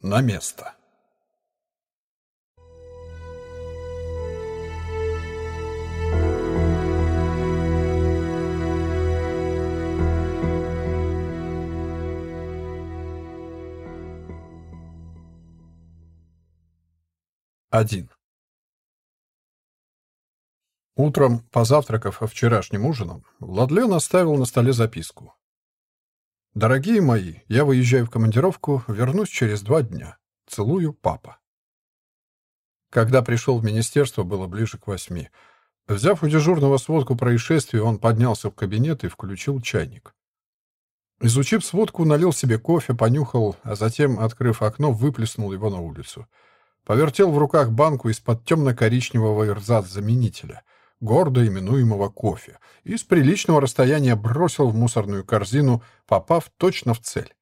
На место. Один. Утром, позавтракав вчерашним ужином, Владлен оставил на столе записку. «Дорогие мои, я выезжаю в командировку, вернусь через два дня. Целую, папа». Когда пришел в министерство, было ближе к восьми. Взяв у дежурного сводку происшествия, он поднялся в кабинет и включил чайник. Изучив сводку, налил себе кофе, понюхал, а затем, открыв окно, выплеснул его на улицу. Повертел в руках банку из-под темно-коричневого эрзац-заменителя — гордо именуемого кофе, и с приличного расстояния бросил в мусорную корзину, попав точно в цель.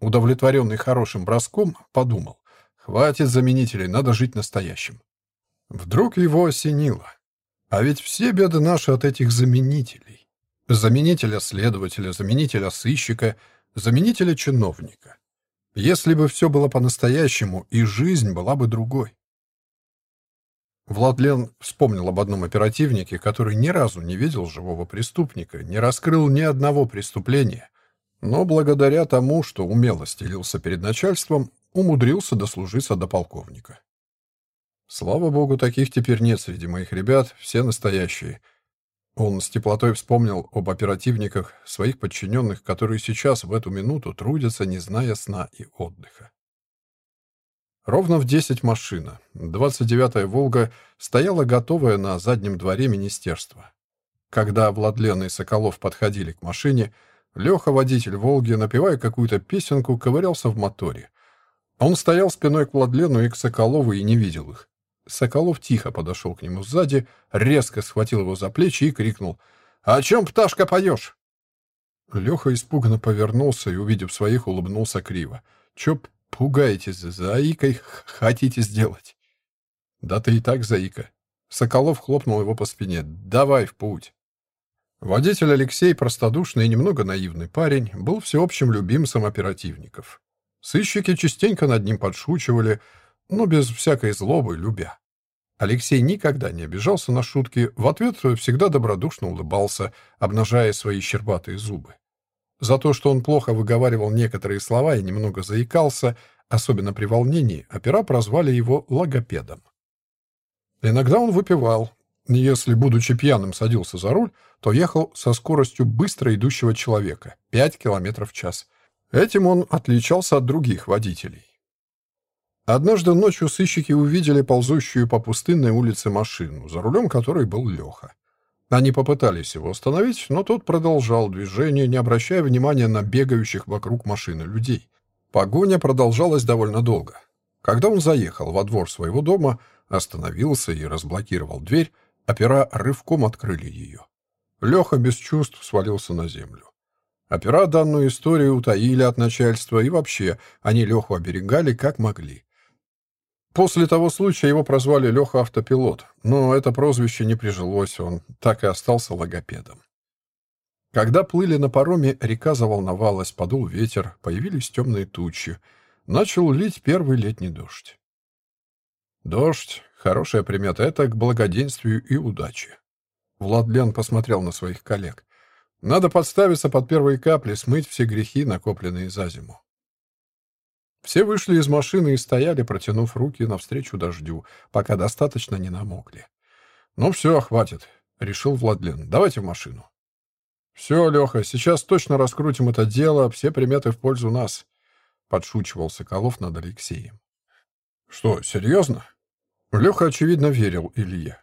Удовлетворенный хорошим броском, подумал, хватит заменителей, надо жить настоящим. Вдруг его осенило. А ведь все беды наши от этих заменителей. Заменителя следователя, заменителя сыщика, заменителя чиновника. Если бы все было по-настоящему, и жизнь была бы другой. Владлен вспомнил об одном оперативнике, который ни разу не видел живого преступника, не раскрыл ни одного преступления, но благодаря тому, что умело стелился перед начальством, умудрился дослужиться до полковника. Слава богу, таких теперь нет среди моих ребят, все настоящие. Он с теплотой вспомнил об оперативниках, своих подчиненных, которые сейчас в эту минуту трудятся, не зная сна и отдыха. Ровно в 10 машина, 29-я «Волга», стояла готовая на заднем дворе министерства. Когда Владлен и Соколов подходили к машине, Леха, водитель «Волги», напевая какую-то песенку, ковырялся в моторе. Он стоял спиной к Владлену и к Соколову и не видел их. Соколов тихо подошел к нему сзади, резко схватил его за плечи и крикнул «О чем, пташка, поешь?» Леха испуганно повернулся и, увидев своих, улыбнулся криво. «Чё Пугаетесь, заикой хотите сделать. Да ты и так заика. Соколов хлопнул его по спине. Давай в путь. Водитель Алексей, простодушный и немного наивный парень, был всеобщим любимцем оперативников. Сыщики частенько над ним подшучивали, но без всякой злобы, любя. Алексей никогда не обижался на шутки, в ответ всегда добродушно улыбался, обнажая свои щербатые зубы. За то, что он плохо выговаривал некоторые слова и немного заикался, особенно при волнении, опера прозвали его логопедом. Иногда он выпивал. Если, будучи пьяным, садился за руль, то ехал со скоростью быстро идущего человека — 5 км в час. Этим он отличался от других водителей. Однажды ночью сыщики увидели ползущую по пустынной улице машину, за рулем которой был Леха. Они попытались его остановить, но тот продолжал движение, не обращая внимания на бегающих вокруг машины людей. Погоня продолжалась довольно долго. Когда он заехал во двор своего дома, остановился и разблокировал дверь, опера рывком открыли ее. Леха без чувств свалился на землю. Опера данную историю утаили от начальства, и вообще они Леху оберегали как могли. После того случая его прозвали Леха Автопилот, но это прозвище не прижилось, он так и остался логопедом. Когда плыли на пароме, река заволновалась, подул ветер, появились темные тучи. Начал лить первый летний дождь. Дождь — хорошая примета, это к благоденствию и удаче. Владлен посмотрел на своих коллег. Надо подставиться под первые капли, смыть все грехи, накопленные за зиму. Все вышли из машины и стояли, протянув руки навстречу дождю, пока достаточно не намокли. «Ну все, хватит», — решил Владлен. «Давайте в машину». «Все, Леха, сейчас точно раскрутим это дело, все приметы в пользу нас», — подшучивал Соколов над Алексеем. «Что, серьезно?» Леха, очевидно, верил Илье.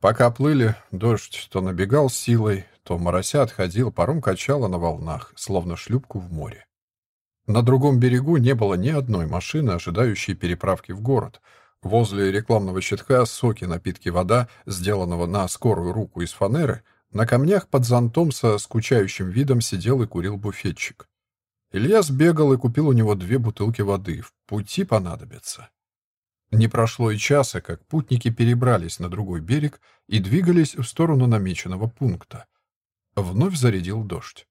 Пока плыли, дождь то набегал силой, то морося отходил, паром качало на волнах, словно шлюпку в море. На другом берегу не было ни одной машины, ожидающей переправки в город. Возле рекламного щитка соки, напитки, вода, сделанного на скорую руку из фанеры, на камнях под зонтом со скучающим видом сидел и курил буфетчик. Илья сбегал и купил у него две бутылки воды. В пути понадобится. Не прошло и часа, как путники перебрались на другой берег и двигались в сторону намеченного пункта. Вновь зарядил дождь.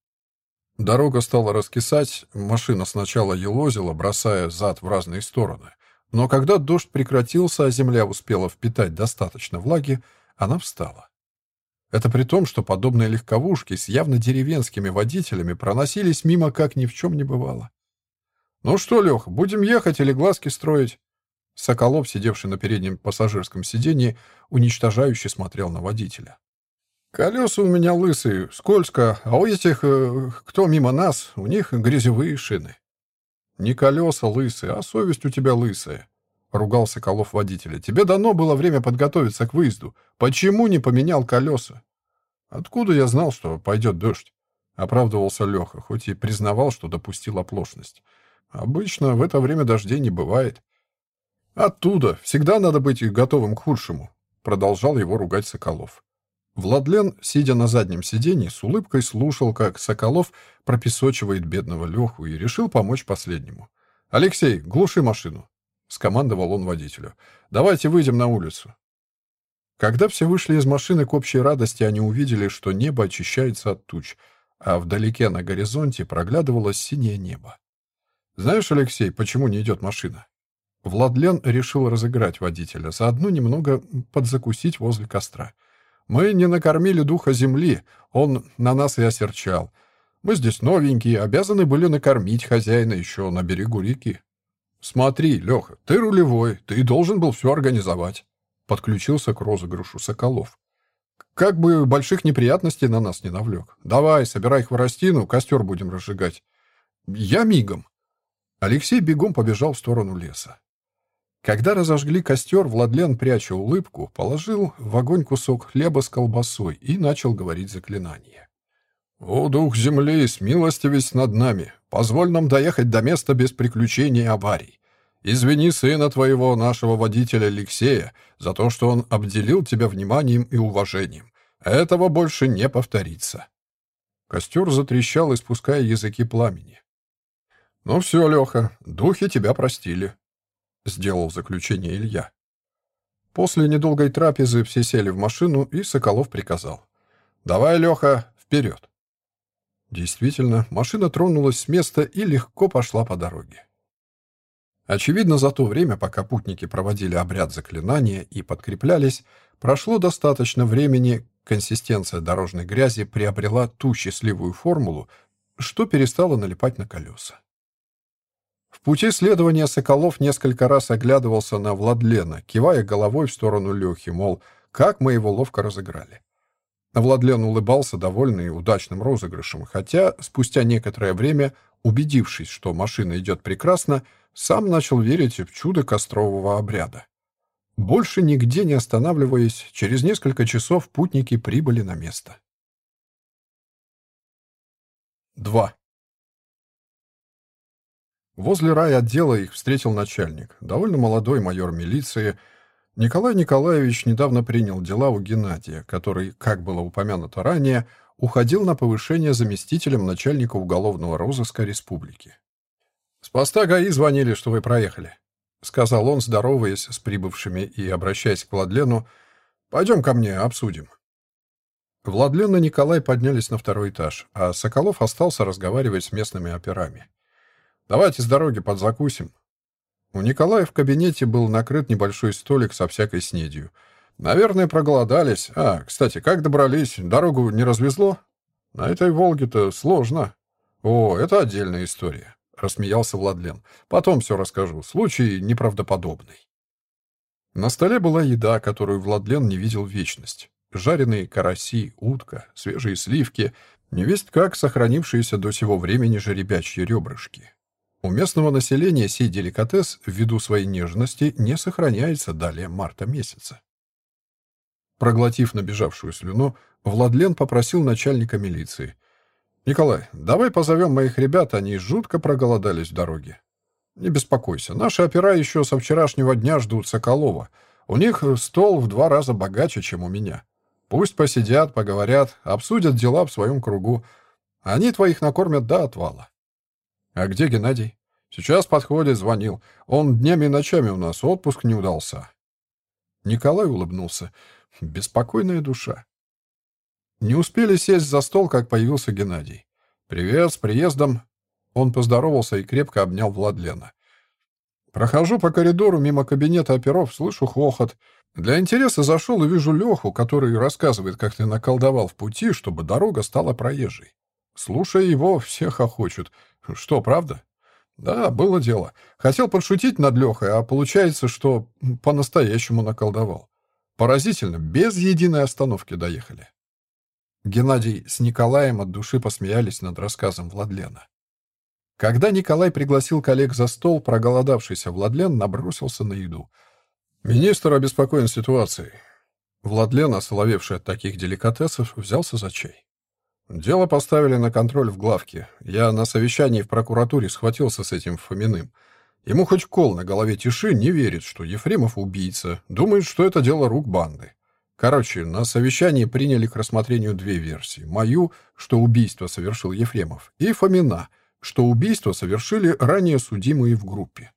Дорога стала раскисать, машина сначала елозила, бросая зад в разные стороны. Но когда дождь прекратился, а земля успела впитать достаточно влаги, она встала. Это при том, что подобные легковушки с явно деревенскими водителями проносились мимо, как ни в чем не бывало. «Ну что, Лех, будем ехать или глазки строить?» Соколов, сидевший на переднем пассажирском сиденье, уничтожающе смотрел на водителя. «Колеса у меня лысые, скользко, а у этих, э, кто мимо нас, у них грязевые шины». «Не колеса лысые, а совесть у тебя лысая», — ругал Соколов водителя. «Тебе дано было время подготовиться к выезду. Почему не поменял колеса?» «Откуда я знал, что пойдет дождь?» — оправдывался Леха, хоть и признавал, что допустил оплошность. «Обычно в это время дождей не бывает». «Оттуда. Всегда надо быть готовым к худшему», — продолжал его ругать Соколов. Владлен, сидя на заднем сиденье, с улыбкой слушал, как Соколов пропесочивает бедного Леху и решил помочь последнему. «Алексей, глуши машину», — скомандовал он водителю. «Давайте выйдем на улицу». Когда все вышли из машины к общей радости, они увидели, что небо очищается от туч, а вдалеке на горизонте проглядывалось синее небо. «Знаешь, Алексей, почему не идет машина?» Владлен решил разыграть водителя, заодно немного подзакусить возле костра. Мы не накормили духа земли, он на нас и осерчал. Мы здесь новенькие, обязаны были накормить хозяина еще на берегу реки. Смотри, Леха, ты рулевой, ты должен был все организовать. Подключился к розыгрышу Соколов. Как бы больших неприятностей на нас не навлек. Давай, собирай хворостину, костер будем разжигать. Я мигом. Алексей бегом побежал в сторону леса. Когда разожгли костер, Владлен, пряча улыбку, положил в огонь кусок хлеба с колбасой и начал говорить заклинание. «О, дух земли, смилостивись над нами! Позволь нам доехать до места без приключений и аварий. Извини сына твоего, нашего водителя Алексея, за то, что он обделил тебя вниманием и уважением. Этого больше не повторится». Костер затрещал, испуская языки пламени. «Ну все, Леха, духи тебя простили», — сделал заключение Илья. После недолгой трапезы все сели в машину, и Соколов приказал. «Давай, Леха, вперед!» Действительно, машина тронулась с места и легко пошла по дороге. Очевидно, за то время, пока путники проводили обряд заклинания и подкреплялись, прошло достаточно времени, консистенция дорожной грязи приобрела ту счастливую формулу, что перестала налипать на колеса. В пути следования Соколов несколько раз оглядывался на Владлена, кивая головой в сторону Лехи, мол, как мы его ловко разыграли. Владлен улыбался, довольный удачным розыгрышем, хотя спустя некоторое время, убедившись, что машина идет прекрасно, сам начал верить в чудо кострового обряда. Больше нигде не останавливаясь, через несколько часов путники прибыли на место. 2. Возле райотдела их встретил начальник, довольно молодой майор милиции. Николай Николаевич недавно принял дела у Геннадия, который, как было упомянуто ранее, уходил на повышение заместителем начальника уголовного розыска республики. «С поста ГАИ звонили, что вы проехали», — сказал он, здороваясь с прибывшими и обращаясь к Владлену. «Пойдем ко мне, обсудим». Владлен и Николай поднялись на второй этаж, а Соколов остался разговаривать с местными операми. Давайте с дороги подзакусим». У Николая в кабинете был накрыт небольшой столик со всякой снедью. Наверное, проголодались. А, кстати, как добрались? Дорогу не развезло? На этой «Волге»-то сложно. О, это отдельная история, — рассмеялся Владлен. Потом все расскажу. Случай неправдоподобный. На столе была еда, которую Владлен не видел вечность. Жареные караси, утка, свежие сливки, невесть как сохранившиеся до сего времени жеребячьи ребрышки. У местного населения сей деликатес, ввиду своей нежности, не сохраняется далее марта месяца. Проглотив набежавшую слюну, Владлен попросил начальника милиции. «Николай, давай позовем моих ребят, они жутко проголодались в дороге». «Не беспокойся, наши опера еще со вчерашнего дня ждут Соколова. У них стол в два раза богаче, чем у меня. Пусть посидят, поговорят, обсудят дела в своем кругу. Они твоих накормят до отвала». «А где Геннадий?» «Сейчас подходит, звонил. Он днями и ночами у нас, отпуск не удался». Николай улыбнулся. «Беспокойная душа». Не успели сесть за стол, как появился Геннадий. «Привет, с приездом!» Он поздоровался и крепко обнял Владлена. Прохожу по коридору мимо кабинета оперов, слышу хохот. Для интереса зашел и вижу Леху, который рассказывает, как ты наколдовал в пути, чтобы дорога стала проезжей. Слушая его, все хохочут. Что, правда? Да, было дело. Хотел подшутить над Лехой, а получается, что по-настоящему наколдовал. Поразительно, без единой остановки доехали. Геннадий с Николаем от души посмеялись над рассказом Владлена. Когда Николай пригласил коллег за стол, проголодавшийся Владлен набросился на еду. «Министр обеспокоен ситуацией». Владлен, осоловевший от таких деликатесов, взялся за чай. Дело поставили на контроль в главке. Я на совещании в прокуратуре схватился с этим Фоминым. Ему хоть кол на голове тиши, не верит, что Ефремов убийца, думает, что это дело рук банды. Короче, на совещании приняли к рассмотрению две версии. Мою, что убийство совершил Ефремов, и Фомина, что убийство совершили ранее судимые в группе.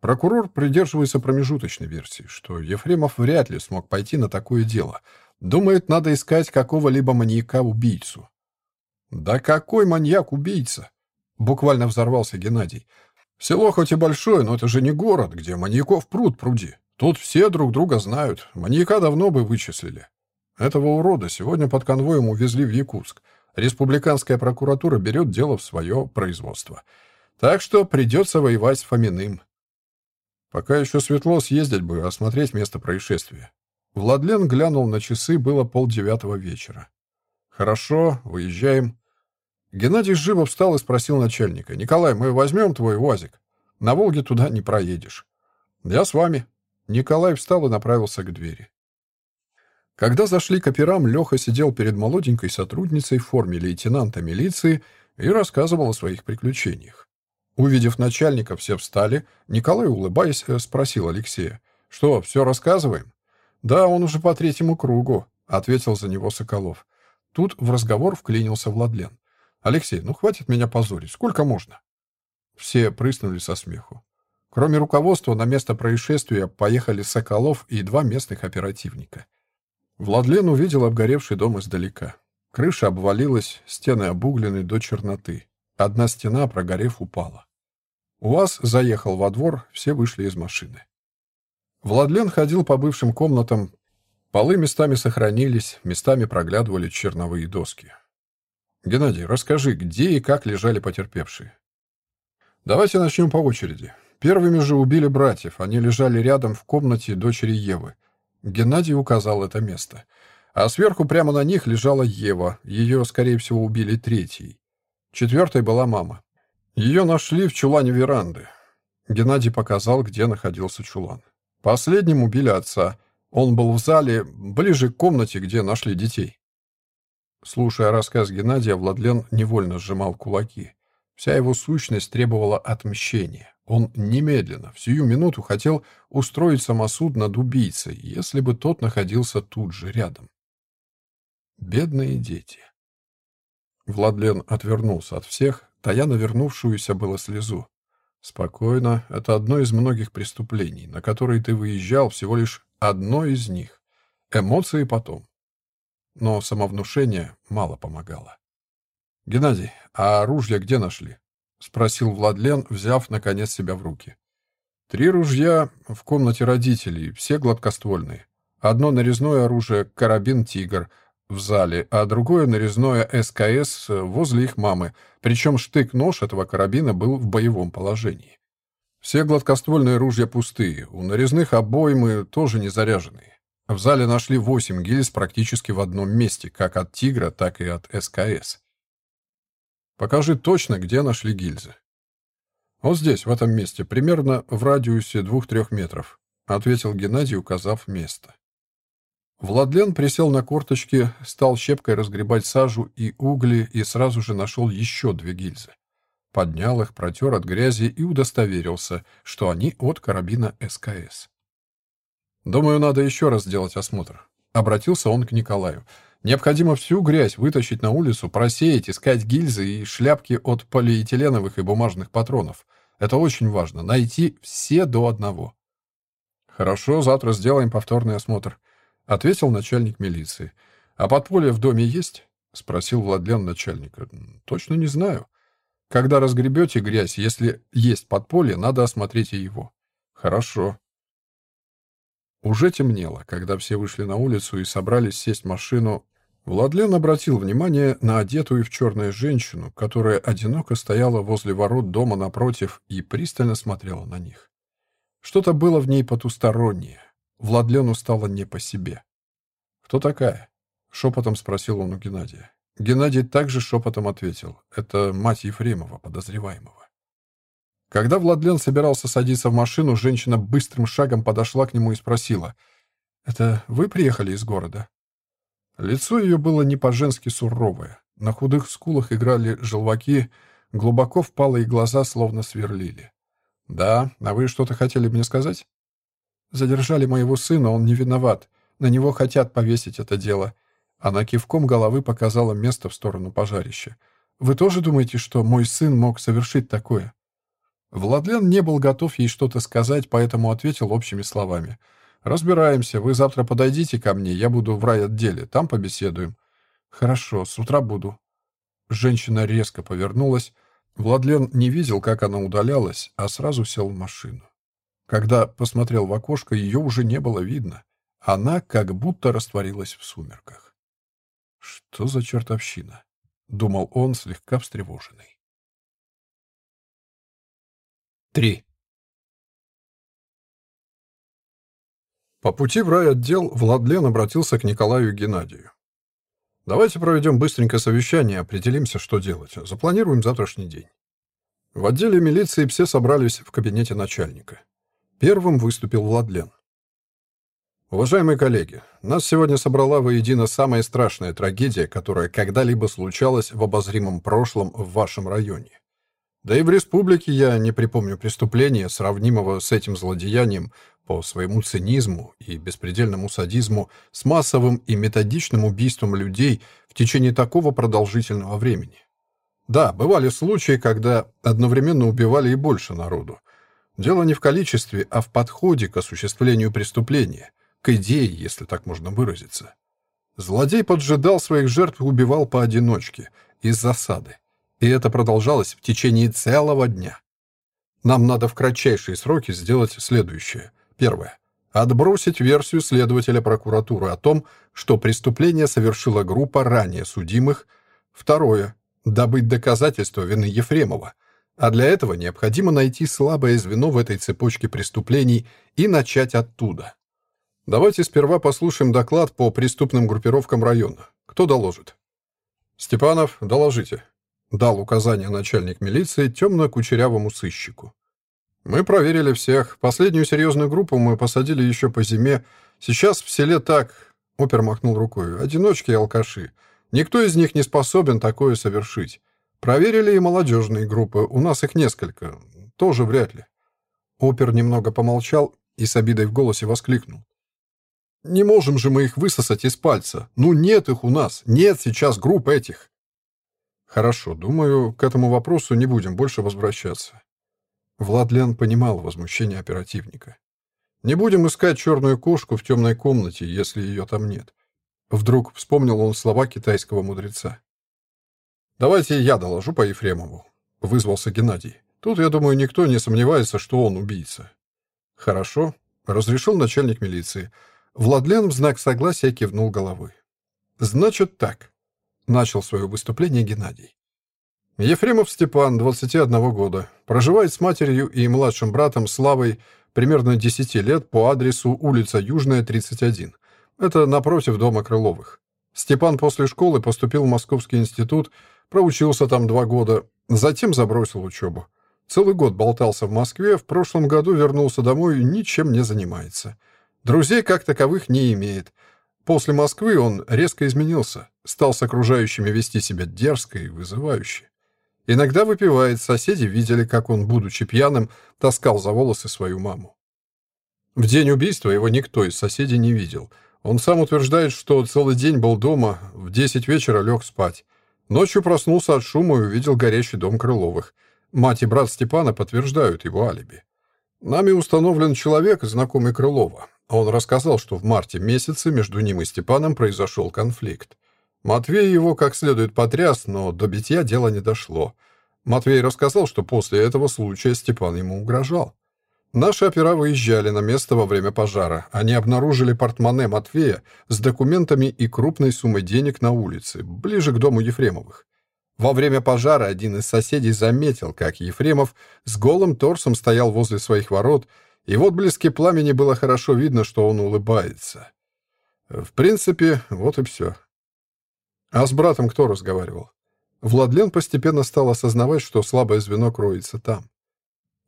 Прокурор придерживается промежуточной версии, что Ефремов вряд ли смог пойти на такое дело — Думает, надо искать какого-либо маньяка-убийцу. «Да какой маньяк-убийца?» Буквально взорвался Геннадий. «Село хоть и большое, но это же не город, где маньяков пруд пруди. Тут все друг друга знают. Маньяка давно бы вычислили. Этого урода сегодня под конвоем увезли в Якутск. Республиканская прокуратура берет дело в свое производство. Так что придется воевать с Фоминым. Пока еще светло съездить бы, осмотреть место происшествия. Владлен глянул на часы, было полдевятого вечера. «Хорошо, выезжаем». Геннадий живо встал и спросил начальника. «Николай, мы возьмем твой УАЗик? На Волге туда не проедешь». «Я с вами». Николай встал и направился к двери. Когда зашли к операм, Леха сидел перед молоденькой сотрудницей в форме лейтенанта милиции и рассказывал о своих приключениях. Увидев начальника, все встали. Николай, улыбаясь, спросил Алексея. «Что, все рассказываем?» «Да, он уже по третьему кругу», — ответил за него Соколов. Тут в разговор вклинился Владлен. «Алексей, ну хватит меня позорить. Сколько можно?» Все прыснули со смеху. Кроме руководства, на место происшествия поехали Соколов и два местных оперативника. Владлен увидел обгоревший дом издалека. Крыша обвалилась, стены обуглены до черноты. Одна стена, прогорев, упала. УАЗ заехал во двор, все вышли из машины. Владлен ходил по бывшим комнатам. Полы местами сохранились, местами проглядывали черновые доски. «Геннадий, расскажи, где и как лежали потерпевшие?» «Давайте начнем по очереди. Первыми же убили братьев. Они лежали рядом в комнате дочери Евы. Геннадий указал это место. А сверху прямо на них лежала Ева. Ее, скорее всего, убили третьей. Четвертой была мама. Ее нашли в чулане веранды. Геннадий показал, где находился чулан. Последним убили отца. Он был в зале, ближе к комнате, где нашли детей. Слушая рассказ Геннадия, Владлен невольно сжимал кулаки. Вся его сущность требовала отмщения. Он немедленно, в сию минуту хотел устроить самосуд над убийцей, если бы тот находился тут же рядом. Бедные дети. Владлен отвернулся от всех, тая навернувшуюся было слезу. Спокойно, это одно из многих преступлений, на которые ты выезжал, всего лишь одно из них. Эмоции потом. Но самовнушение мало помогало. «Геннадий, а оружие где нашли?» — спросил Владлен, взяв, наконец, себя в руки. «Три ружья в комнате родителей, все гладкоствольные. Одно нарезное оружие — карабин «Тигр», в зале, а другое нарезное СКС возле их мамы, причем штык-нож этого карабина был в боевом положении. Все гладкоствольные ружья пустые, у нарезных обоймы тоже не заряженные. В зале нашли восемь гильз практически в одном месте, как от «Тигра», так и от СКС. Покажи точно, где нашли гильзы. Вот здесь, в этом месте, примерно в радиусе двух-трех метров, ответил Геннадий, указав место. Владлен присел на корточки, стал щепкой разгребать сажу и угли и сразу же нашел еще две гильзы. Поднял их, протер от грязи и удостоверился, что они от карабина СКС. «Думаю, надо еще раз сделать осмотр». Обратился он к Николаю. «Необходимо всю грязь вытащить на улицу, просеять, искать гильзы и шляпки от полиэтиленовых и бумажных патронов. Это очень важно. Найти все до одного». «Хорошо, завтра сделаем повторный осмотр». — ответил начальник милиции. «А подполье в доме есть?» — спросил Владлен начальника. «Точно не знаю. Когда разгребете грязь, если есть подполье, надо осмотреть и его». «Хорошо». Уже темнело, когда все вышли на улицу и собрались сесть в машину. Владлен обратил внимание на одетую в черное женщину, которая одиноко стояла возле ворот дома напротив и пристально смотрела на них. Что-то было в ней потустороннее. Владлену стало не по себе. «Кто такая?» — шепотом спросил он у Геннадия. Геннадий также шепотом ответил. «Это мать Ефремова, подозреваемого». Когда Владлен собирался садиться в машину, женщина быстрым шагом подошла к нему и спросила. «Это вы приехали из города?» Лицо ее было не по-женски суровое. На худых скулах играли желваки, глубоко впалые глаза словно сверлили. «Да, а вы что-то хотели мне сказать?» «Задержали моего сына, он не виноват. На него хотят повесить это дело». Она кивком головы показала место в сторону пожарища. «Вы тоже думаете, что мой сын мог совершить такое?» Владлен не был готов ей что-то сказать, поэтому ответил общими словами. «Разбираемся. Вы завтра подойдите ко мне, я буду в райотделе, там побеседуем». «Хорошо, с утра буду». Женщина резко повернулась, Владлен не видел, как она удалялась, а сразу сел в машину. Когда посмотрел в окошко, ее уже не было видно. Она как будто растворилась в сумерках. «Что за чертовщина?» — думал он, слегка встревоженный. Три. По пути в райотдел Владлен обратился к Николаю Геннадию. Давайте проведем быстренько совещание, определимся, что делать. Запланируем завтрашний день. В отделе милиции все собрались в кабинете начальника. Первым выступил Владлен. Уважаемые коллеги, нас сегодня собрала воедино самая страшная трагедия, которая когда-либо случалась в обозримом прошлом в вашем районе. Да и в республике я не припомню преступления, сравнимого с этим злодеянием по своему цинизму и беспредельному садизму с массовым и методичным убийством людей в течение такого продолжительного времени. Да, бывали случаи, когда одновременно убивали и больше народу. Дело не в количестве, а в подходе к осуществлению преступления, к идее, если так можно выразиться. Злодей поджидал своих жертв и убивал поодиночке, из засады. И это продолжалось в течение целого дня. Нам надо в кратчайшие сроки сделать следующее. Первое. Отбросить версию следователя прокуратуры о том, что преступление совершила группа ранее судимых. Второе. Добыть доказательства вины Ефремова. А для этого необходимо найти слабое звено в этой цепочке преступлений и начать оттуда. Давайте сперва послушаем доклад по преступным группировкам района. Кто доложит? Степанов, доложите. Дал указание начальник милиции темно-кучерявому сыщику. Мы проверили всех. Последнюю серьезную группу мы посадили еще по зиме. Сейчас в селе так, опер махнул рукой, одиночки и алкаши. Никто из них не способен такое совершить. Проверили и молодежные группы, у нас их несколько. Тоже вряд ли. Опер немного помолчал и с обидой в голосе воскликнул. «Не можем же мы их высосать из пальца. Ну нет их у нас. Нет сейчас групп этих». «Хорошо, думаю, к этому вопросу не будем больше возвращаться. Владлен понимал возмущение оперативника. «Не будем искать черную кошку в темной комнате, если ее там нет». Вдруг вспомнил он слова китайского мудреца. «Давайте я доложу по Ефремову», — вызвался Геннадий. «Тут, я думаю, никто не сомневается, что он убийца». «Хорошо», — разрешил начальник милиции. Владлен в знак согласия кивнул головой. «Значит так», — начал свое выступление Геннадий. Ефремов Степан, 21 года, проживает с матерью и младшим братом Славой примерно 10 лет по адресу улица Южная, 31. Это напротив дома Крыловых. Степан после школы поступил в Московский институт, проучился там два года, затем забросил учебу. Целый год болтался в Москве, в прошлом году вернулся домой и ничем не занимается. Друзей как таковых не имеет. После Москвы он резко изменился, стал с окружающими вести себя дерзко и вызывающе. Иногда выпивает, соседи видели, как он, будучи пьяным, таскал за волосы свою маму. В день убийства его никто из соседей не видел. Он сам утверждает, что целый день был дома, в 10 вечера лег спать. Ночью проснулся от шума и увидел горящий дом Крыловых. Мать и брат Степана подтверждают его алиби. Нами установлен человек, знакомый Крылова. Он рассказал, что в марте месяце между ним и Степаном произошел конфликт. Матвей его как следует потряс, но до битья дело не дошло. Матвей рассказал, что после этого случая Степан ему угрожал. Наши опера выезжали на место во время пожара. Они обнаружили портмоне Матвея с документами и крупной суммой денег на улице, ближе к дому Ефремовых. Во время пожара один из соседей заметил, как Ефремов с голым торсом стоял возле своих ворот, и в отблеске пламени было хорошо видно, что он улыбается. В принципе, вот и все. А с братом кто разговаривал? Владлен постепенно стал осознавать, что слабое звено кроется там.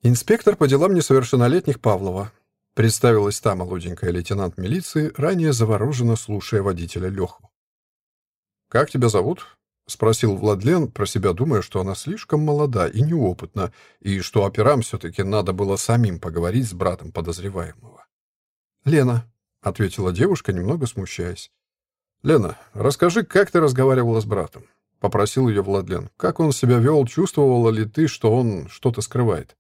«Инспектор по делам несовершеннолетних Павлова», представилась та молоденькая лейтенант милиции, ранее завороженно слушая водителя Леху. «Как тебя зовут?» — спросил Владлен, про себя думая, что она слишком молода и неопытна, и что операм все-таки надо было самим поговорить с братом подозреваемого. «Лена», — ответила девушка, немного смущаясь. «Лена, расскажи, как ты разговаривала с братом?» — попросил ее Владлен. «Как он себя вел, чувствовала ли ты, что он что-то скрывает?»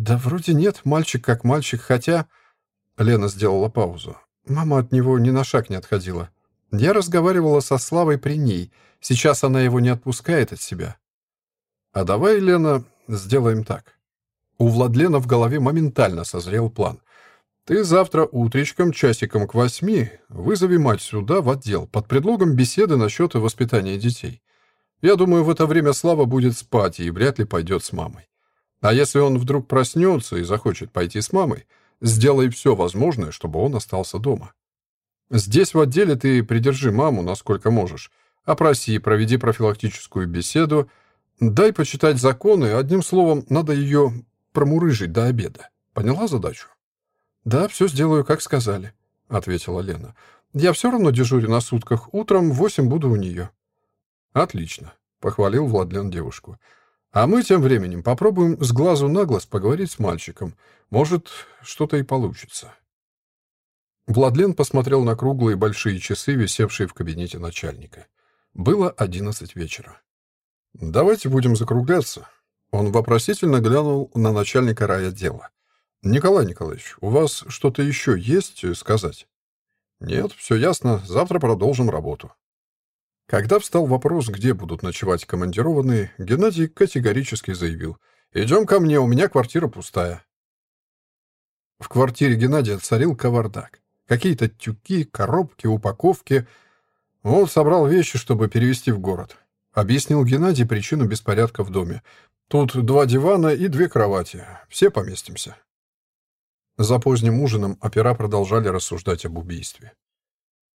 «Да вроде нет, мальчик как мальчик, хотя...» Лена сделала паузу. Мама от него ни на шаг не отходила. Я разговаривала со Славой при ней. Сейчас она его не отпускает от себя. «А давай, Лена, сделаем так». У Владлена в голове моментально созрел план. «Ты завтра утречком, часиком к восьми, вызови мать сюда, в отдел, под предлогом беседы насчет воспитания детей. Я думаю, в это время Слава будет спать и вряд ли пойдет с мамой. А если он вдруг проснется и захочет пойти с мамой, сделай все возможное, чтобы он остался дома. Здесь в отделе ты придержи маму, насколько можешь. Опроси, проведи профилактическую беседу, дай почитать законы, одним словом, надо ее промурыжить до обеда. Поняла задачу? «Да, все сделаю, как сказали», — ответила Лена. «Я все равно дежурю на сутках. Утром в восемь буду у нее». «Отлично», — похвалил Владлен девушку. А мы тем временем попробуем с глазу на глаз поговорить с мальчиком. Может, что-то и получится. Владлен посмотрел на круглые большие часы, висевшие в кабинете начальника. Было одиннадцать вечера. «Давайте будем закругляться». Он вопросительно глянул на начальника райотдела. «Николай Николаевич, у вас что-то еще есть сказать?» «Нет, все ясно. Завтра продолжим работу». Когда встал вопрос, где будут ночевать командированные, Геннадий категорически заявил «Идем ко мне, у меня квартира пустая». В квартире Геннадия царил кавардак. Какие-то тюки, коробки, упаковки. Он собрал вещи, чтобы перевезти в город. Объяснил Геннадий причину беспорядка в доме. Тут два дивана и две кровати. Все поместимся. За поздним ужином опера продолжали рассуждать об убийстве.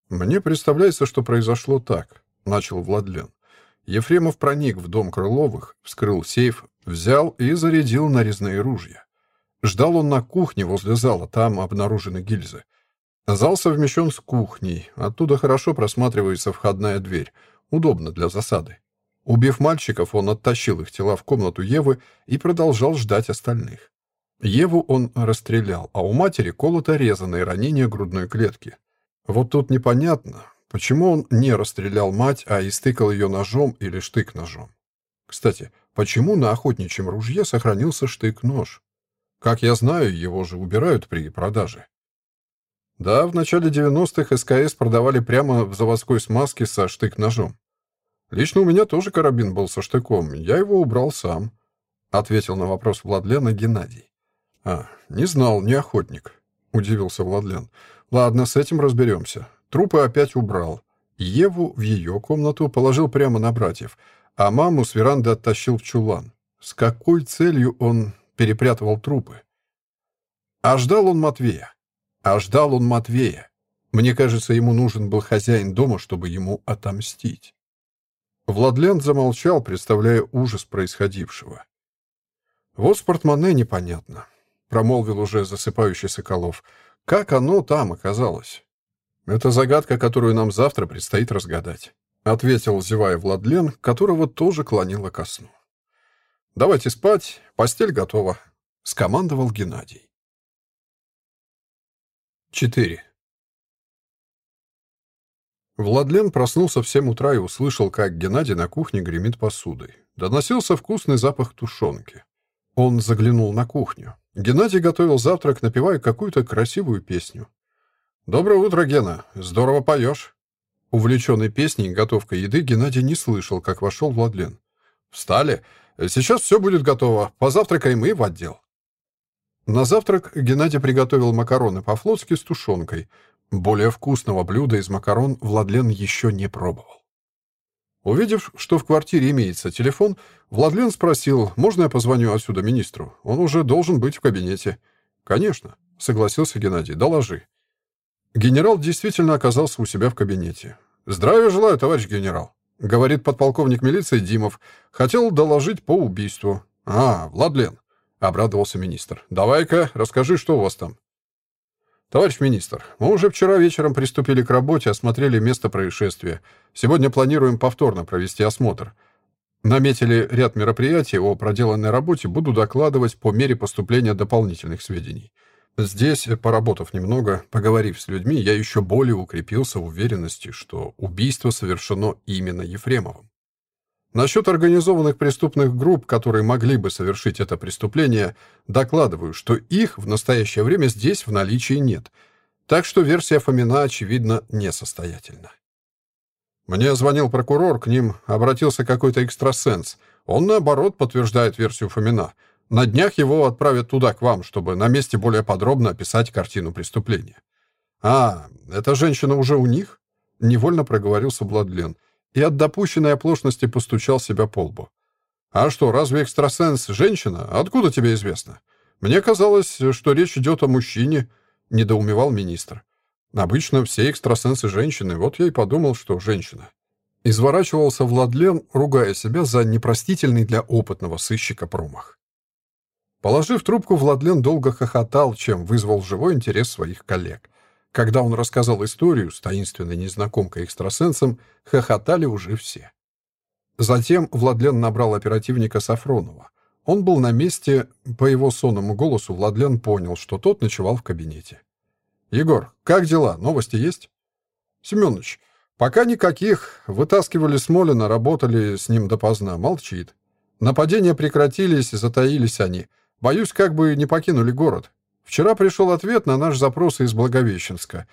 Мне представляется, что произошло так. — начал Владлен. Ефремов проник в дом Крыловых, вскрыл сейф, взял и зарядил нарезные ружья. Ждал он на кухне возле зала, там обнаружены гильзы. Зал совмещен с кухней, оттуда хорошо просматривается входная дверь, удобно для засады. Убив мальчиков, он оттащил их тела в комнату Евы и продолжал ждать остальных. Еву он расстрелял, а у матери колото-резанные ранения грудной клетки. Вот тут непонятно, Почему он не расстрелял мать, а истыкал ее ножом или штык-ножом? Кстати, почему на охотничьем ружье сохранился штык-нож? Как я знаю, его же убирают при продаже. Да, в начале 90-х СКС продавали прямо в заводской смазке со штык-ножом. Лично у меня тоже карабин был со штыком, я его убрал сам, ответил на вопрос Владлена Геннадий. А, не знал, не охотник, удивился Владлен. Ладно, с этим разберемся. Трупы опять убрал. Еву в ее комнату положил прямо на братьев, а маму с веранды оттащил в чулан. С какой целью он перепрятывал трупы? А ждал он Матвея. А ждал он Матвея. Мне кажется, ему нужен был хозяин дома, чтобы ему отомстить. Владлен замолчал, представляя ужас происходившего. «Вот с портмоне непонятно», — промолвил уже засыпающий Соколов. «Как оно там оказалось?» «Это загадка, которую нам завтра предстоит разгадать», — ответил, зевая Владлен, которого тоже клонило ко сну. «Давайте спать, постель готова», — скомандовал Геннадий. 4. Владлен проснулся в семь утра и услышал, как Геннадий на кухне гремит посудой. Доносился вкусный запах тушенки. Он заглянул на кухню. Геннадий готовил завтрак, напевая какую-то красивую песню. «Доброе утро, Гена. Здорово поешь». Увлеченный песней и готовкой еды, Геннадий не слышал, как вошел Владлен. «Встали? Сейчас все будет готово. Позавтракаем и в отдел». На завтрак Геннадий приготовил макароны по-флотски с тушенкой. Более вкусного блюда из макарон Владлен еще не пробовал. Увидев, что в квартире имеется телефон, Владлен спросил, можно я позвоню отсюда министру? Он уже должен быть в кабинете. «Конечно», — согласился Геннадий, — «доложи». Генерал действительно оказался у себя в кабинете. «Здравия желаю, товарищ генерал», — говорит подполковник милиции Димов. «Хотел доложить по убийству». «А, Владлен», — обрадовался министр. «Давай-ка, расскажи, что у вас там». «Товарищ министр, мы уже вчера вечером приступили к работе, осмотрели место происшествия. Сегодня планируем повторно провести осмотр. Наметили ряд мероприятий о проделанной работе, буду докладывать по мере поступления дополнительных сведений. Здесь, поработав немного, поговорив с людьми, я еще более укрепился в уверенности, что убийство совершено именно Ефремовым. Насчет организованных преступных групп, которые могли бы совершить это преступление, докладываю, что их в настоящее время здесь в наличии нет. Так что версия Фомина, очевидно, несостоятельна. Мне звонил прокурор, к ним обратился какой-то экстрасенс. Он, наоборот, подтверждает версию Фомина — на днях его отправят туда, к вам, чтобы на месте более подробно описать картину преступления». «А, эта женщина уже у них?» — невольно проговорился Бладлен и от допущенной оплошности постучал себя по лбу. «А что, разве экстрасенс — женщина? Откуда тебе известно? Мне казалось, что речь идет о мужчине», — недоумевал министр. «Обычно все экстрасенсы — женщины, вот я и подумал, что женщина». Изворачивался Владлен, ругая себя за непростительный для опытного сыщика промах. Положив трубку, Владлен долго хохотал, чем вызвал живой интерес своих коллег. Когда он рассказал историю с таинственной незнакомкой-экстрасенсом, хохотали уже все. Затем Владлен набрал оперативника Сафронова. Он был на месте, по его сонному голосу Владлен понял, что тот ночевал в кабинете. «Егор, как дела? Новости есть?» «Семенович, пока никаких. Вытаскивали Смолина, работали с ним допоздна. Молчит. Нападения прекратились, затаились они. Боюсь, как бы не покинули город. Вчера пришел ответ на наш запрос из Благовещенска.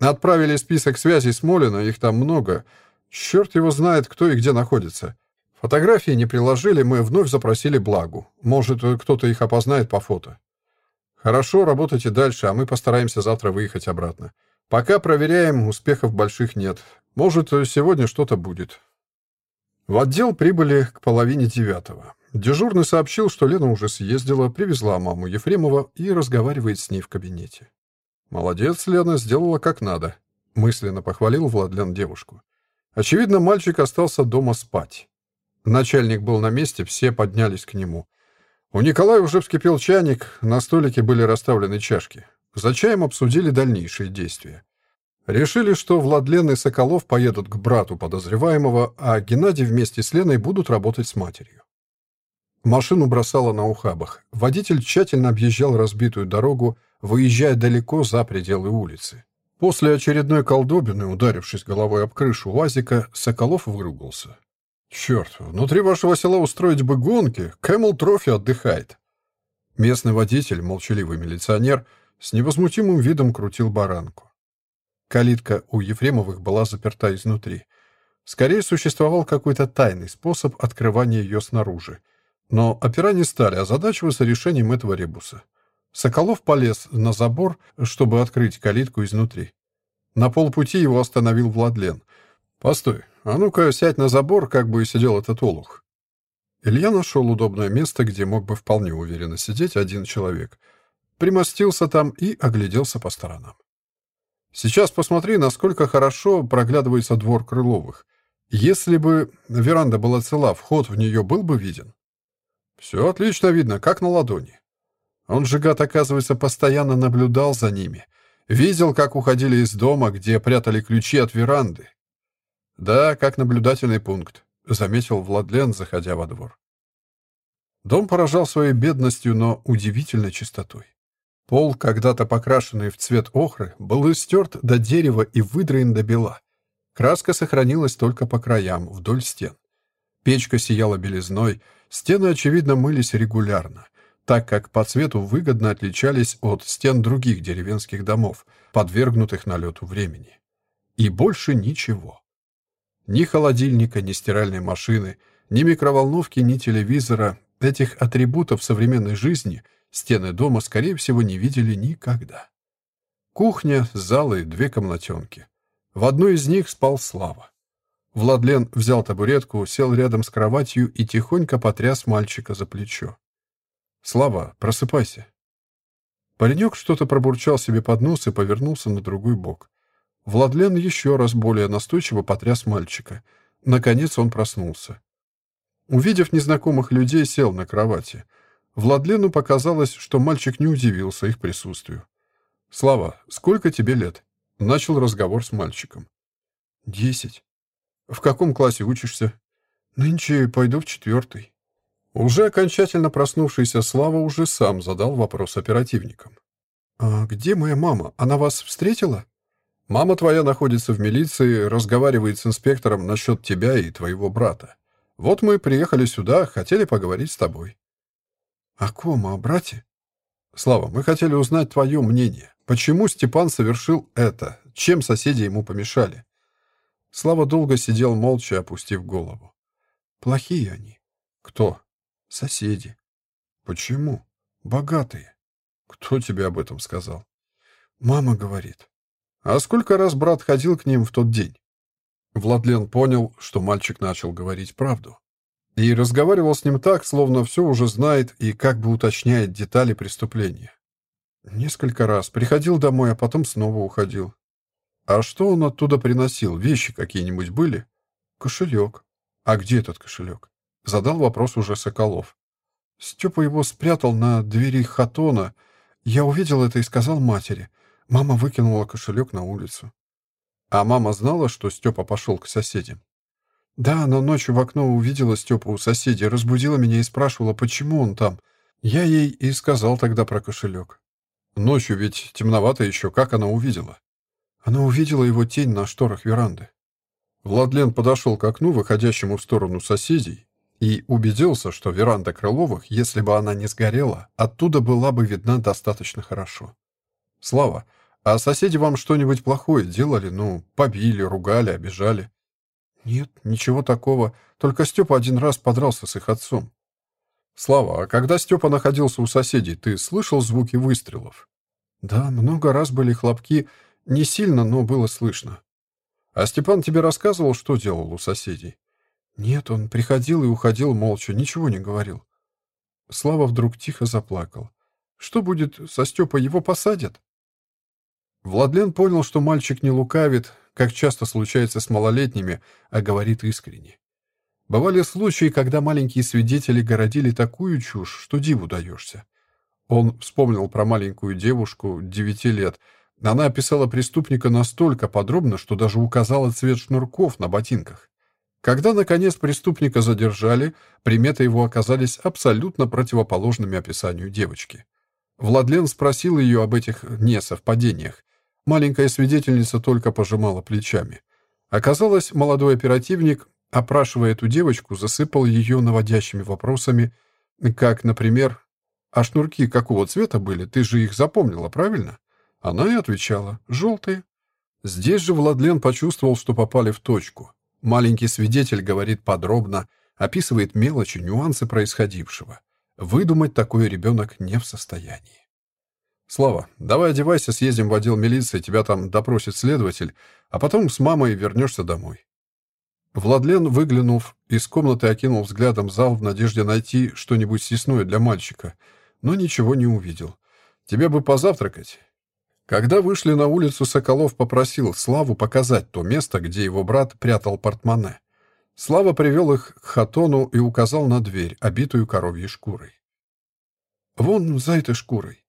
Отправили список связей с Молино, их там много. Черт его знает, кто и где находится. Фотографии не приложили, мы вновь запросили Благу. Может, кто-то их опознает по фото. Хорошо, работайте дальше, а мы постараемся завтра выехать обратно. Пока проверяем, успехов больших нет. Может, сегодня что-то будет. В отдел прибыли к половине девятого. Дежурный сообщил, что Лена уже съездила, привезла маму Ефремова и разговаривает с ней в кабинете. «Молодец, Лена, сделала как надо», — мысленно похвалил Владлен девушку. Очевидно, мальчик остался дома спать. Начальник был на месте, все поднялись к нему. У Николая уже вскипел чайник, на столике были расставлены чашки. За чаем обсудили дальнейшие действия. Решили, что Владлен и Соколов поедут к брату подозреваемого, а Геннадий вместе с Леной будут работать с матерью. Машину бросало на ухабах. Водитель тщательно объезжал разбитую дорогу, выезжая далеко за пределы улицы. После очередной колдобины, ударившись головой об крышу УАЗика, Соколов выругался. «Черт, внутри вашего села устроить бы гонки, Кэмл Трофи отдыхает». Местный водитель, молчаливый милиционер, с невозмутимым видом крутил баранку. Калитка у Ефремовых была заперта изнутри. Скорее существовал какой-то тайный способ открывания ее снаружи — но опера не стали озадачиваться решением этого ребуса. Соколов полез на забор, чтобы открыть калитку изнутри. На полпути его остановил Владлен. «Постой, а ну-ка сядь на забор, как бы и сидел этот олух». Илья нашел удобное место, где мог бы вполне уверенно сидеть один человек. Примостился там и огляделся по сторонам. Сейчас посмотри, насколько хорошо проглядывается двор Крыловых. Если бы веранда была цела, вход в нее был бы виден. Все отлично видно, как на ладони. Он же, гад, оказывается, постоянно наблюдал за ними. Видел, как уходили из дома, где прятали ключи от веранды. Да, как наблюдательный пункт, заметил Владлен, заходя во двор. Дом поражал своей бедностью, но удивительной чистотой. Пол, когда-то покрашенный в цвет охры, был истерт до дерева и выдраен до бела. Краска сохранилась только по краям, вдоль стен. Печка сияла белизной, Стены, очевидно, мылись регулярно, так как по цвету выгодно отличались от стен других деревенских домов, подвергнутых налету времени. И больше ничего. Ни холодильника, ни стиральной машины, ни микроволновки, ни телевизора, этих атрибутов современной жизни стены дома, скорее всего, не видели никогда. Кухня, зал и две комнатенки. В одной из них спал Слава. Владлен взял табуретку, сел рядом с кроватью и тихонько потряс мальчика за плечо. «Слава, просыпайся». Паренек что-то пробурчал себе под нос и повернулся на другой бок. Владлен еще раз более настойчиво потряс мальчика. Наконец он проснулся. Увидев незнакомых людей, сел на кровати. Владлену показалось, что мальчик не удивился их присутствию. «Слава, сколько тебе лет?» Начал разговор с мальчиком. «Десять». «В каком классе учишься?» «Нынче пойду в четвертый». Уже окончательно проснувшийся Слава уже сам задал вопрос оперативникам. «А где моя мама? Она вас встретила?» Мама твоя находится в милиции, разговаривает с инспектором насчет тебя и твоего брата. Вот мы приехали сюда, хотели поговорить с тобой». «О ком? О брате?» «Слава, мы хотели узнать твое мнение. Почему Степан совершил это? Чем соседи ему помешали?» Слава долго сидел молча, опустив голову. «Плохие они». «Кто?» «Соседи». «Почему?» «Богатые». «Кто тебе об этом сказал?» «Мама говорит». А сколько раз брат ходил к ним в тот день? Владлен понял, что мальчик начал говорить правду. И разговаривал с ним так, словно все уже знает и как бы уточняет детали преступления. Несколько раз. Приходил домой, а потом снова уходил. А что он оттуда приносил? Вещи какие-нибудь были? Кошелек. А где этот кошелек? Задал вопрос уже Соколов. Степа его спрятал на двери хатона. Я увидел это и сказал матери — Мама выкинула кошелек на улицу. А мама знала, что Степа пошел к соседям? Да, но ночью в окно увидела Степу у соседей, разбудила меня и спрашивала, почему он там. Я ей и сказал тогда про кошелек. Ночью ведь темновато еще, как она увидела? Она увидела его тень на шторах веранды. Владлен подошел к окну, выходящему в сторону соседей, и убедился, что веранда Крыловых, если бы она не сгорела, оттуда была бы видна достаточно хорошо. Слава, а соседи вам что-нибудь плохое делали? Ну, побили, ругали, обижали? Нет, ничего такого. Только Степа один раз подрался с их отцом. Слава, а когда Степа находился у соседей, ты слышал звуки выстрелов? Да, много раз были хлопки. Не сильно, но было слышно. А Степан тебе рассказывал, что делал у соседей? Нет, он приходил и уходил молча, ничего не говорил. Слава вдруг тихо заплакал. Что будет со Степой, его посадят? Владлен понял, что мальчик не лукавит, как часто случается с малолетними, а говорит искренне. Бывали случаи, когда маленькие свидетели городили такую чушь, что диву даешься. Он вспомнил про маленькую девушку, девяти лет. Она описала преступника настолько подробно, что даже указала цвет шнурков на ботинках. Когда, наконец, преступника задержали, приметы его оказались абсолютно противоположными описанию девочки. Владлен спросил ее об этих несовпадениях. Маленькая свидетельница только пожимала плечами. Оказалось, молодой оперативник, опрашивая эту девочку, засыпал ее наводящими вопросами, как, например, «А шнурки какого цвета были? Ты же их запомнила, правильно?» Она и отвечала «желтые». Здесь же Владлен почувствовал, что попали в точку. Маленький свидетель говорит подробно, описывает мелочи, нюансы происходившего. Выдумать такой ребенок не в состоянии. «Слава, давай одевайся, съездим в отдел милиции, тебя там допросит следователь, а потом с мамой вернешься домой». Владлен, выглянув из комнаты, окинул взглядом зал в надежде найти что-нибудь съестное для мальчика, но ничего не увидел. «Тебе бы позавтракать». Когда вышли на улицу, Соколов попросил Славу показать то место, где его брат прятал портмоне. Слава привел их к хатону и указал на дверь, обитую коровьей шкурой. «Вон за этой шкурой».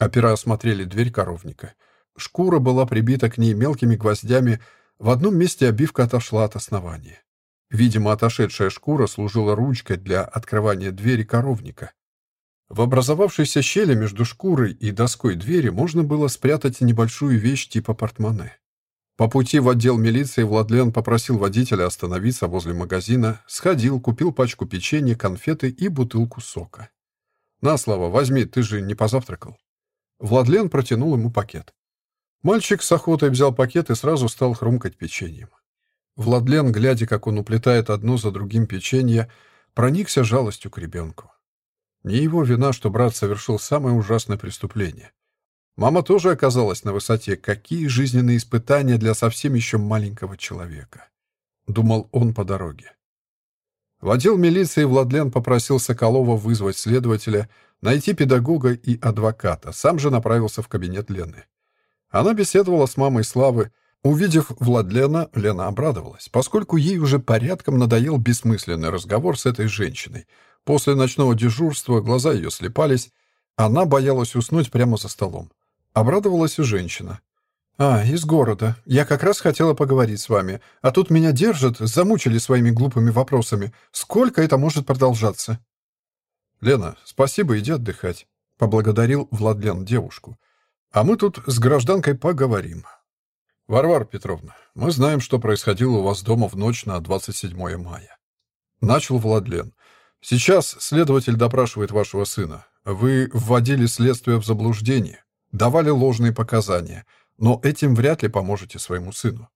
Опера осмотрели дверь коровника. Шкура была прибита к ней мелкими гвоздями, в одном месте обивка отошла от основания. Видимо, отошедшая шкура служила ручкой для открывания двери коровника. В образовавшейся щели между шкурой и доской двери можно было спрятать небольшую вещь типа портмоне. По пути в отдел милиции Владлен попросил водителя остановиться возле магазина, сходил, купил пачку печенья, конфеты и бутылку сока. «На, Слава, возьми, ты же не позавтракал». Владлен протянул ему пакет. Мальчик с охотой взял пакет и сразу стал хрумкать печеньем. Владлен, глядя, как он уплетает одно за другим печенье, проникся жалостью к ребенку. Не его вина, что брат совершил самое ужасное преступление. Мама тоже оказалась на высоте. Какие жизненные испытания для совсем еще маленького человека. Думал он по дороге. В отдел милиции Владлен попросил Соколова вызвать следователя, найти педагога и адвоката. Сам же направился в кабинет Лены. Она беседовала с мамой Славы. Увидев Владлена, Лена обрадовалась, поскольку ей уже порядком надоел бессмысленный разговор с этой женщиной. После ночного дежурства глаза ее слепались, она боялась уснуть прямо за столом. Обрадовалась и женщина. «А, из города. Я как раз хотела поговорить с вами. А тут меня держат, замучили своими глупыми вопросами. Сколько это может продолжаться?» «Лена, спасибо, иди отдыхать», — поблагодарил Владлен девушку. «А мы тут с гражданкой поговорим». «Варвара Петровна, мы знаем, что происходило у вас дома в ночь на 27 мая». Начал Владлен. «Сейчас следователь допрашивает вашего сына. Вы вводили следствие в заблуждение, давали ложные показания» но этим вряд ли поможете своему сыну.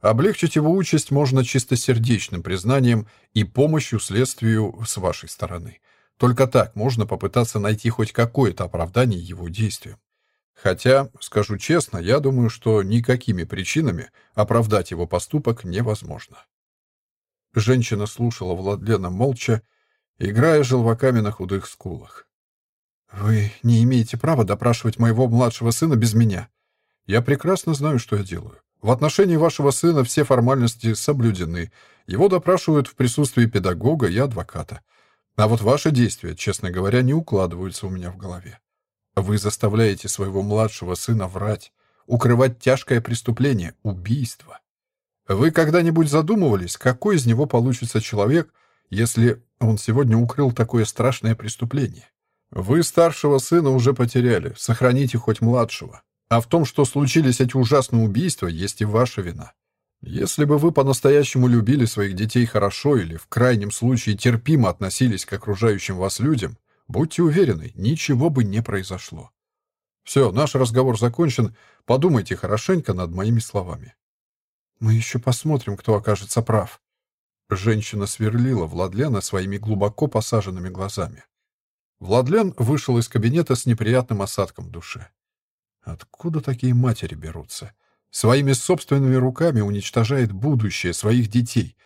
Облегчить его участь можно чистосердечным признанием и помощью следствию с вашей стороны. Только так можно попытаться найти хоть какое-то оправдание его действиям. Хотя, скажу честно, я думаю, что никакими причинами оправдать его поступок невозможно. Женщина слушала Владлена молча, играя желваками на худых скулах. «Вы не имеете права допрашивать моего младшего сына без меня», я прекрасно знаю, что я делаю. В отношении вашего сына все формальности соблюдены. Его допрашивают в присутствии педагога и адвоката. А вот ваши действия, честно говоря, не укладываются у меня в голове. Вы заставляете своего младшего сына врать, укрывать тяжкое преступление — убийство. Вы когда-нибудь задумывались, какой из него получится человек, если он сегодня укрыл такое страшное преступление? Вы старшего сына уже потеряли, сохраните хоть младшего. А в том, что случились эти ужасные убийства, есть и ваша вина. Если бы вы по-настоящему любили своих детей хорошо или, в крайнем случае, терпимо относились к окружающим вас людям, будьте уверены, ничего бы не произошло. Все, наш разговор закончен. Подумайте хорошенько над моими словами. Мы еще посмотрим, кто окажется прав. Женщина сверлила Владлена своими глубоко посаженными глазами. Владлен вышел из кабинета с неприятным осадком в душе. Откуда такие матери берутся? Своими собственными руками уничтожает будущее своих детей.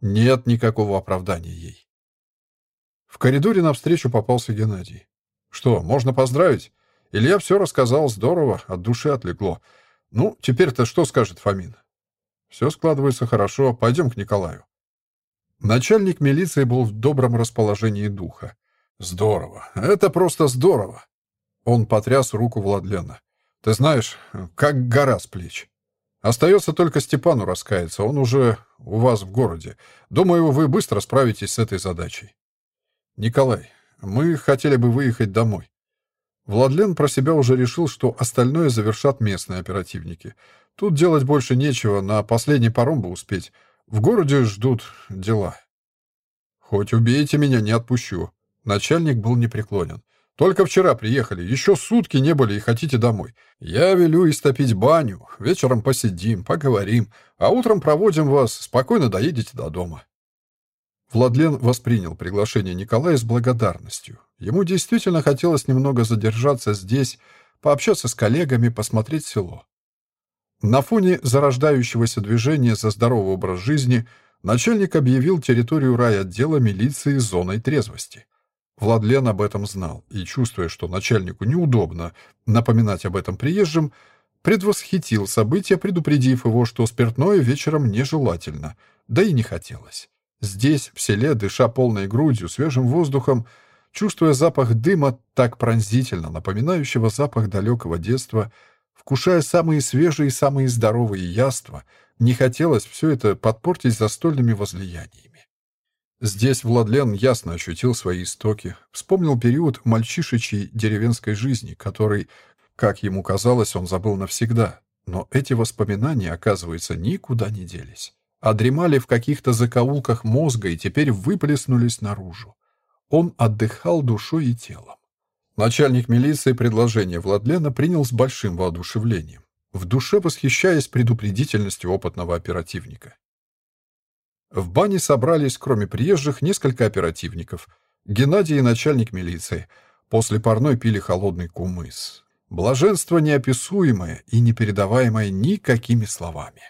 Нет никакого оправдания ей. В коридоре навстречу попался Геннадий. «Что, можно поздравить?» Илья все рассказал здорово, от души отлегло. «Ну, теперь-то что скажет Фомин?» «Все складывается хорошо. Пойдем к Николаю». Начальник милиции был в добром расположении духа. «Здорово. Это просто здорово!» Он потряс руку Владлена. Ты знаешь, как гора с плеч. Остается только Степану раскаяться, он уже у вас в городе. Думаю, вы быстро справитесь с этой задачей. Николай, мы хотели бы выехать домой. Владлен про себя уже решил, что остальное завершат местные оперативники. Тут делать больше нечего, на последний паром бы успеть. В городе ждут дела. Хоть убейте меня, не отпущу. Начальник был непреклонен. Только вчера приехали, еще сутки не были и хотите домой. Я велю истопить баню, вечером посидим, поговорим, а утром проводим вас, спокойно доедете до дома». Владлен воспринял приглашение Николая с благодарностью. Ему действительно хотелось немного задержаться здесь, пообщаться с коллегами, посмотреть село. На фоне зарождающегося движения за здоровый образ жизни начальник объявил территорию райотдела милиции зоной трезвости. Владлен об этом знал и, чувствуя, что начальнику неудобно напоминать об этом приезжим, предвосхитил события, предупредив его, что спиртное вечером нежелательно, да и не хотелось. Здесь, в селе, дыша полной грудью, свежим воздухом, чувствуя запах дыма, так пронзительно напоминающего запах далекого детства, вкушая самые свежие и самые здоровые яства, не хотелось все это подпортить застольными возлияниями. Здесь Владлен ясно ощутил свои истоки, вспомнил период мальчишечьей деревенской жизни, который, как ему казалось, он забыл навсегда. Но эти воспоминания, оказывается, никуда не делись, а в каких-то закоулках мозга и теперь выплеснулись наружу. Он отдыхал душой и телом. Начальник милиции предложение Владлена принял с большим воодушевлением. в душе восхищаясь предупредительностью опытного оперативника. В бане собрались, кроме приезжих, несколько оперативников. Геннадий и начальник милиции. После парной пили холодный кумыс. Блаженство неописуемое и непередаваемое никакими словами.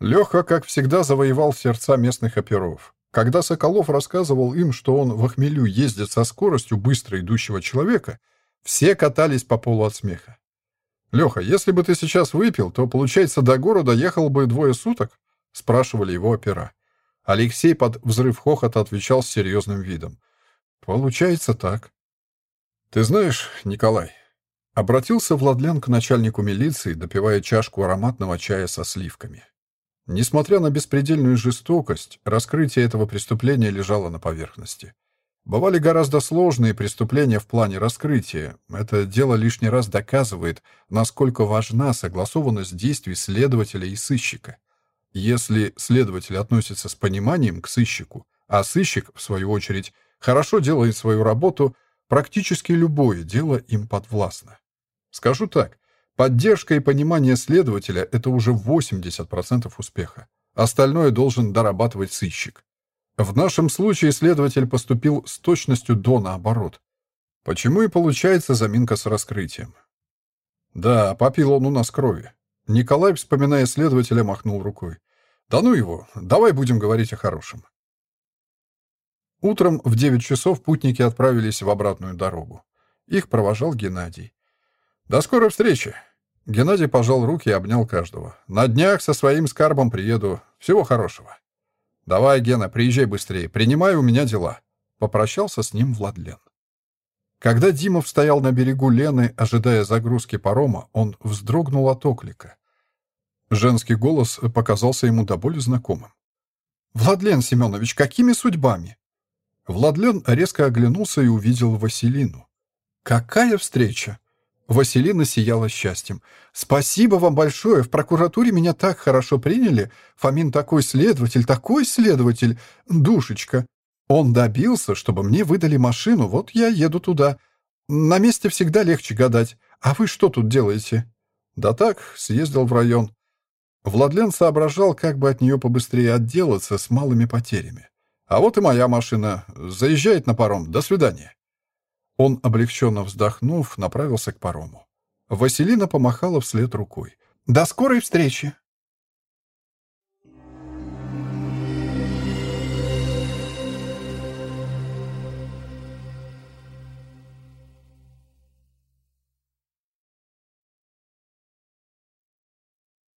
Леха, как всегда, завоевал сердца местных оперов. Когда Соколов рассказывал им, что он в охмелю ездит со скоростью быстро идущего человека, все катались по полу от смеха. «Леха, если бы ты сейчас выпил, то, получается, до города ехал бы двое суток?» — спрашивали его опера. Алексей под взрыв хохота отвечал с серьезным видом. «Получается так». «Ты знаешь, Николай...» Обратился Владлен к начальнику милиции, допивая чашку ароматного чая со сливками. Несмотря на беспредельную жестокость, раскрытие этого преступления лежало на поверхности. Бывали гораздо сложные преступления в плане раскрытия. Это дело лишний раз доказывает, насколько важна согласованность действий следователя и сыщика. Если следователь относится с пониманием к сыщику, а сыщик, в свою очередь, хорошо делает свою работу, практически любое дело им подвластно. Скажу так, поддержка и понимание следователя — это уже 80% успеха. Остальное должен дорабатывать сыщик. В нашем случае следователь поступил с точностью до наоборот. Почему и получается заминка с раскрытием. Да, попил он у нас крови. Николай, вспоминая следователя, махнул рукой. «Да ну его, давай будем говорить о хорошем». Утром в девять часов путники отправились в обратную дорогу. Их провожал Геннадий. «До скорой встречи!» Геннадий пожал руки и обнял каждого. «На днях со своим скарбом приеду. Всего хорошего!» «Давай, Гена, приезжай быстрее. Принимай у меня дела!» Попрощался с ним Владлен. Когда Димов стоял на берегу Лены, ожидая загрузки парома, он вздрогнул от оклика. Женский голос показался ему до боли знакомым. «Владлен Семенович, какими судьбами?» Владлен резко оглянулся и увидел Василину. «Какая встреча!» Василина сияла счастьем. «Спасибо вам большое! В прокуратуре меня так хорошо приняли. Фомин такой следователь, такой следователь! Душечка! Он добился, чтобы мне выдали машину, вот я еду туда. На месте всегда легче гадать. А вы что тут делаете?» «Да так, съездил в район». Владлен соображал, как бы от нее побыстрее отделаться с малыми потерями. «А вот и моя машина. Заезжает на паром. До свидания». Он, облегченно вздохнув, направился к парому. Василина помахала вслед рукой. «До скорой встречи!»